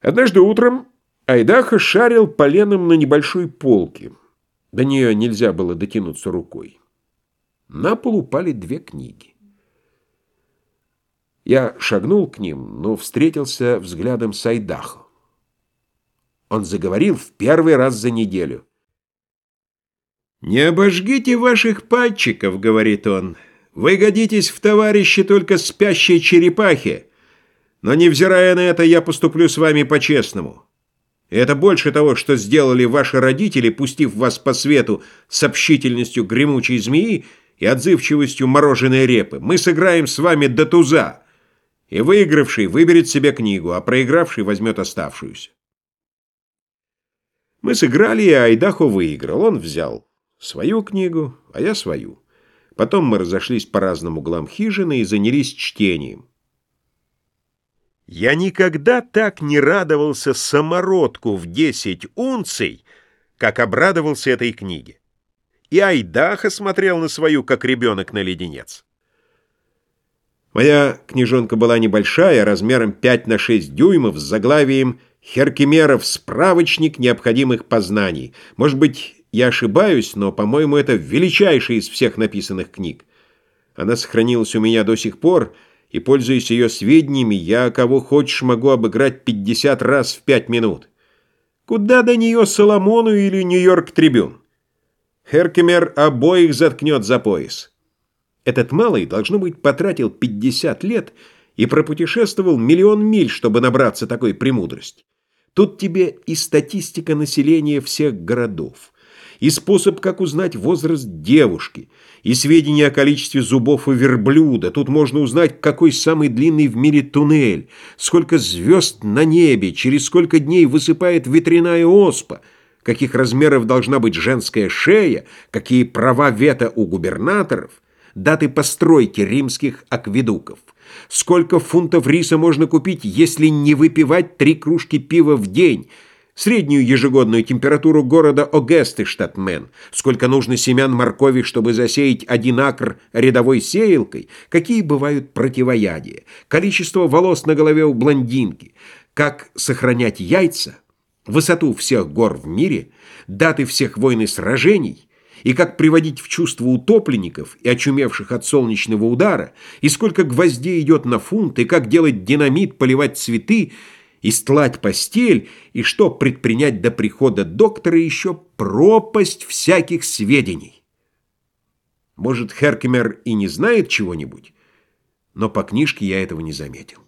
Однажды утром Айдаха шарил поленом на небольшой полке. До нее нельзя было дотянуться рукой. На пол упали две книги. Я шагнул к ним, но встретился взглядом с Айдахо. Он заговорил в первый раз за неделю. «Не обожгите ваших пальчиков», — говорит он. «Вы годитесь в товарищи только спящей черепахе, но, невзирая на это, я поступлю с вами по-честному. Это больше того, что сделали ваши родители, пустив вас по свету с общительностью гремучей змеи и отзывчивостью мороженой репы. Мы сыграем с вами до туза, и выигравший выберет себе книгу, а проигравший возьмет оставшуюся. Мы сыграли, и Айдахо выиграл. Он взял свою книгу, а я свою. Потом мы разошлись по разным углам хижины и занялись чтением. Я никогда так не радовался самородку в десять унций, как обрадовался этой книге. И Айдаха смотрел на свою, как ребенок на леденец. Моя книжонка была небольшая, размером 5 на 6 дюймов, с заглавием «Херкимеров. Справочник необходимых познаний». Может быть, я ошибаюсь, но, по-моему, это величайшая из всех написанных книг. Она сохранилась у меня до сих пор, и, пользуясь ее сведениями, я кого хочешь могу обыграть 50 раз в 5 минут. Куда до нее Соломону или Нью-Йорк Трибюн? Херкемер обоих заткнет за пояс. Этот малый, должно быть, потратил 50 лет и пропутешествовал миллион миль, чтобы набраться такой премудрости. Тут тебе и статистика населения всех городов, и способ, как узнать возраст девушки, и сведения о количестве зубов у верблюда. Тут можно узнать, какой самый длинный в мире туннель, сколько звезд на небе, через сколько дней высыпает ветряная оспа, каких размеров должна быть женская шея, какие права вето у губернаторов, даты постройки римских акведуков. Сколько фунтов риса можно купить, если не выпивать три кружки пива в день? Среднюю ежегодную температуру города Огесты, штат Мэн. Сколько нужно семян моркови, чтобы засеять один акр рядовой сеялкой? Какие бывают противоядия? Количество волос на голове у блондинки? Как сохранять яйца? Высоту всех гор в мире? Даты всех войн и сражений? и как приводить в чувство утопленников и очумевших от солнечного удара, и сколько гвоздей идет на фунт, и как делать динамит, поливать цветы, и стлать постель, и что предпринять до прихода доктора, еще пропасть всяких сведений. Может, Херкемер и не знает чего-нибудь, но по книжке я этого не заметил.